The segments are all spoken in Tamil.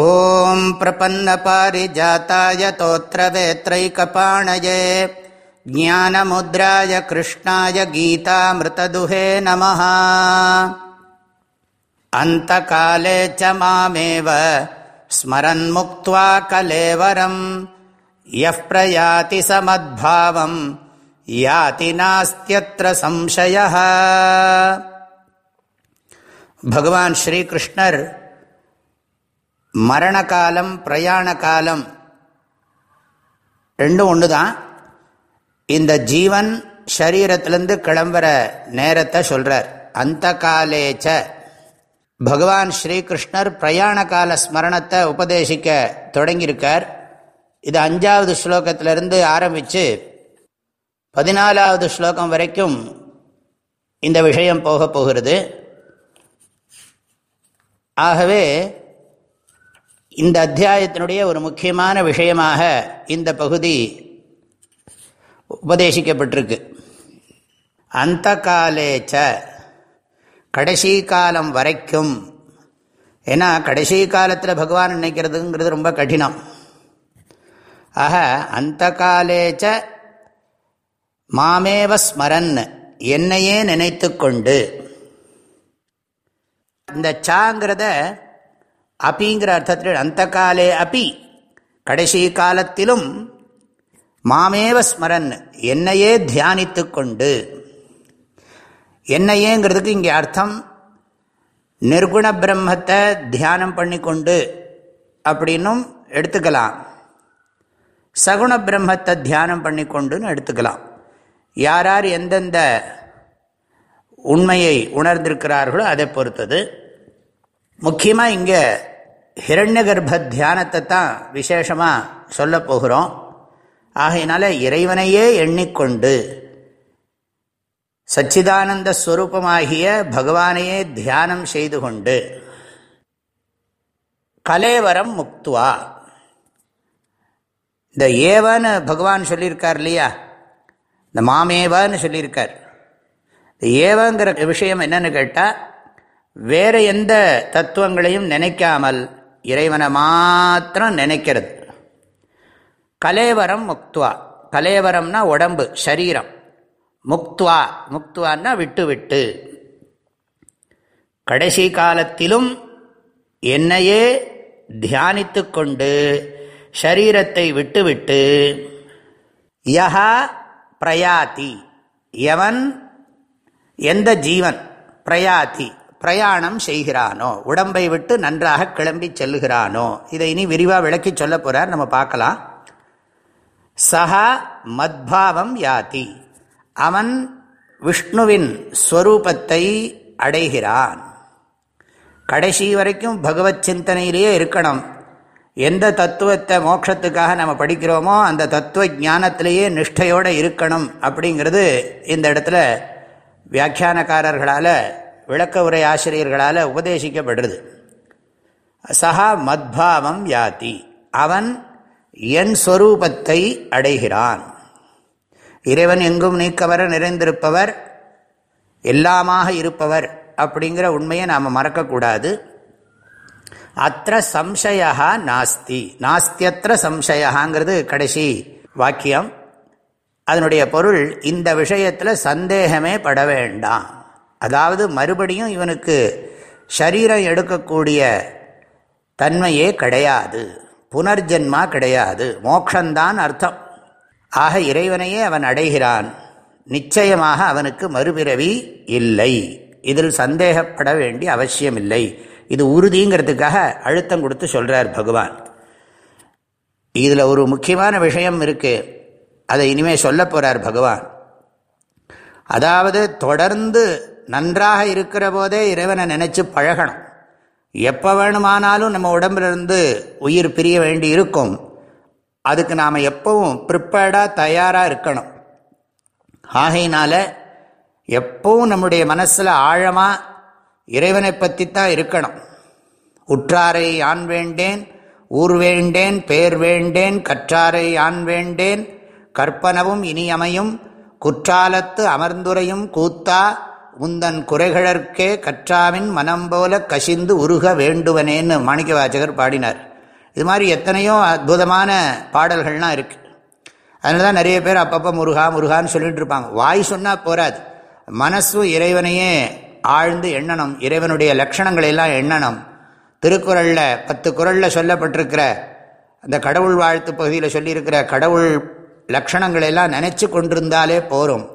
ॐ प्रपन्नपारिजाताय तोत्रवेत्रैकपाणये, ज्ञानमुद्राय कृष्णाय गीतामृतदुहे नमः। अन्तकाले च मामेव स्मरन्मुक्त्वा कलेवरम्, यः प्रयाति समद्भावम्, याति नास्त्यत्र संशयः। भगवान् श्रीकृष्णर् மரண காலம் பிரயாண காலம் ரெண்டும் ஒன்று தான் இந்த ஜீவன் ஷரீரத்திலேருந்து கிளம்புற நேரத்தை சொல்கிறார் அந்த காலேச்ச. பகவான் ஸ்ரீகிருஷ்ணர் பிரயாண கால ஸ்மரணத்தை உபதேசிக்க தொடங்கியிருக்கார். இது அஞ்சாவது ஸ்லோகத்திலிருந்து ஆரம்பித்து பதினாலாவது ஸ்லோகம் வரைக்கும் இந்த விஷயம் போக போகிறது. ஆகவே இந்த அத்தியாயத்தினுடைய ஒரு முக்கியமான விஷயமாக இந்த பகுதி உபதேசிக்கப்பட்டிருக்கு. அந்த காலேச்ச கடைசி காலம் வரைக்கும். ஏன்னா கடைசி காலத்தில் பகவான் நினைக்கிறதுங்கிறது ரொம்ப கடினம். ஆக அந்த காலேச்ச மாமேவ ஸ்மரன் என்னையே நினைத்து கொண்டு இந்த சாங்கிறத அப்பிங்கிற அர்த்தத்தில் அந்த காலே அப்பி கடைசி காலத்திலும் மாமேவ ஸ்மரன் என்னையே தியானித்து கொண்டு என்னையேங்கிறதுக்கு இங்கே அர்த்தம் நிர்குண பிரம்மத்தை தியானம் பண்ணி கொண்டு அப்படின்னும் எடுத்துக்கலாம். சகுண பிரம்மத்தை தியானம் பண்ணி கொண்டுன்னு எடுத்துக்கலாம். யார் யார் எந்தெந்த உண்மையை உணர்ந்திருக்கிறார்களோ அதை பொறுத்தது. முக்கியமாக இங்கே ஹிரண்ய கர்ப்ப தியானத்தை தான் விசேஷமாக சொல்ல போகிறோம். ஆகையினால இறைவனையே எண்ணிக்கொண்டு சச்சிதானந்த ஸ்வரூபமாகிய பகவானையே தியானம் செய்து கொண்டு கலேவரம் முக்துவா. இந்த ஏவன்னு பகவான் சொல்லியிருக்கார் இல்லையா? இந்த மாமேவான்னு சொல்லியிருக்கார். ஏவங்கிற விஷயம் என்னன்னு கேட்டால் வேறு எந்த தத்துவங்களையும் நினைக்காமல் இறைவனை மாத்திரம் நினைக்கிறது. கலேவரம் முக்துவா. கலேவரம்னா உடம்பு சரீரம். முக்துவா. முக்துவான்னா விட்டு விட்டு கடைசி காலத்திலும் என்னையே தியானித்து கொண்டு ஷரீரத்தை விட்டுவிட்டு யஹா பிரயாத்தி எவன்? எந்த ஜீவன்? பிரயாத்தி பிரயாணம் செய்கிறானோ உடம்பை விட்டு நன்றாக கிளம்பி செல்லுகிறானோ இதை இனி விரிவாக விளக்கி சொல்ல போகிறார் நம்ம பார்க்கலாம். சஹா மத்பாவம் யாதி. அவன் விஷ்ணுவின் ஸ்வரூபத்தை அடைகிறான். கடைசி வரைக்கும் பகவத் சிந்தனையிலேயே இருக்கணும். எந்த தத்துவத்தை மோட்சத்துக்காக நம்ம படிக்கிறோமோ அந்த தத்துவ ஞானத்திலேயே நிஷ்டையோடு இருக்கணும் அப்படிங்கிறது இந்த இடத்துல வியாக்கியானக்காரர்களால் விளக்க உரை ஆசிரியர்களால் உபதேசிக்கப்படுறது. சஹா மத்பாவம் யாதி. அவன் என் ஸ்வரூபத்தை அடைகிறான். இறைவன் எங்கும் நீக்கவர நிறைந்திருப்பவர் எல்லாமாக இருப்பவர் அப்படிங்கிற உண்மையை நாம் மறக்கக்கூடாது. அத்த சம்சயா நாஸ்தி. நாஸ்தியத்திர சம்சயாங்கிறது கடைசி வாக்கியம். அதனுடைய பொருள் இந்த விஷயத்தில் சந்தேகமே பட வேண்டாம். அதாவது மறுபடியும் இவனுக்கு சரீரம் எடுக்கக்கூடிய தன்மையே கிடையாது. புனர்ஜென்மா கிடையாது. மோக்ஷந்தான் அர்த்தம். ஆக இறைவனையே அவன் அடைகிறான். நிச்சயமாக அவனுக்கு மறுபிறவி இல்லை. இதில் சந்தேகப்பட வேண்டிய அவசியம் இல்லை இது உறுதிங்கிறதுக்காக அழுத்தம் கொடுத்து சொல்கிறார் பகவான். இதில் ஒரு முக்கியமான விஷயம் இருக்குது அதை இனிமேல் சொல்ல போகிறார் பகவான். அதாவது தொடர்ந்து நன்றாக இருக்கிற போதே இறைவனை நினச்சி பழகணும். எப்போ வேணுமானாலும் நம்ம உடம்பிலிருந்து உயிர் பிரிய வேண்டி இருக்கும். அதுக்கு நாம் எப்பவும் ப்ரிப்பேர்டாக தயாராக இருக்கணும். ஆகையினால எப்பவும் நம்முடைய மனசில் ஆழமாக இறைவனை பற்றி தான் இருக்கணும். உற்றாரை ஆண் வேண்டேன் ஊர் வேண்டேன் பேர் வேண்டேன் கற்றாரை ஆண் வேண்டேன் கற்பனவும் இனியமையும் குற்றாலத்து அமர்ந்துரையும் கூத்தா உந்தன் குறைகளற்கே கற்றாவின் மனம் போல கசிந்து உருக வேண்டுவனேன்னு மாணிக்க வாச்சகர் பாடினார். இது மாதிரி எத்தனையோ அற்புதமான பாடல்கள்லாம் இருக்குது அதனால தான் நிறைய பேர் அப்பப்போ முருகா முருகான்னு சொல்லிட்டு இருப்பாங்க. வாய் சொன்னால் போராது மனசும் இறைவனையே ஆழ்ந்து எண்ணணும். இறைவனுடைய லட்சணங்களை எல்லாம் எண்ணணும். திருக்குறளில் பத்து குரலில் சொல்லப்பட்டிருக்கிற அந்த கடவுள் வாழ்த்து பகுதியில் சொல்லியிருக்கிற கடவுள் லட்சணங்களெல்லாம் நினச்சி கொண்டிருந்தாலே போரும்.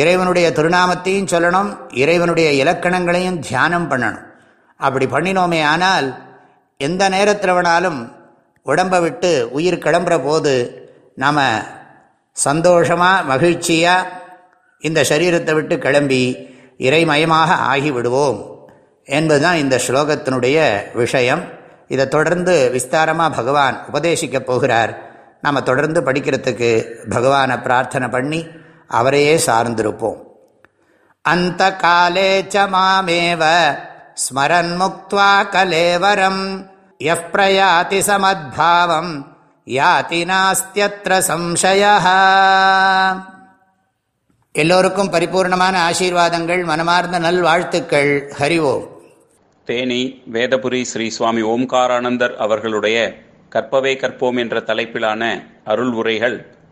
இறைவனுடைய திருநாமத்தையும் சொல்லணும் இறைவனுடைய இலக்கணங்களையும் தியானம் பண்ணணும். அப்படி பண்ணினோமே ஆனால் எந்த நேரத்தில் வேணாலும் உடம்பை விட்டு உயிர் கிளம்புற போது நாம் சந்தோஷமாக மகிழ்ச்சியாக இந்த சரீரத்தை விட்டு கிளம்பி இறைமயமாக ஆகிவிடுவோம் என்பதுதான் இந்த ஸ்லோகத்தினுடைய விஷயம். இதை தொடர்ந்து விஸ்தாரமாக பகவான் உபதேசிக்கப் போகிறார். நாம் தொடர்ந்து படிக்கிறதுக்கு பகவானை பிரார்த்தனை பண்ணி அவரையே சார்ந்திருப்போம். அந்த காலே ச மாமேவ ஸ்மரன் முக்வா கலேவரம். எஃப் பிரயாதி சமத்பாவம் யாதி நாஸ்தியத்திர சம்சய எல்லோருக்கும் பரிபூர்ணமான ஆசீர்வாதங்கள் மனமார்ந்த நல்வாழ்த்துக்கள். ஹரிவோம் தேனி வேதபுரி ஸ்ரீ சுவாமி ஓம்காரானந்தர் அவர்களுடைய கற்பவே கற்போம் என்ற தலைப்பிலான அருள் உரைகள்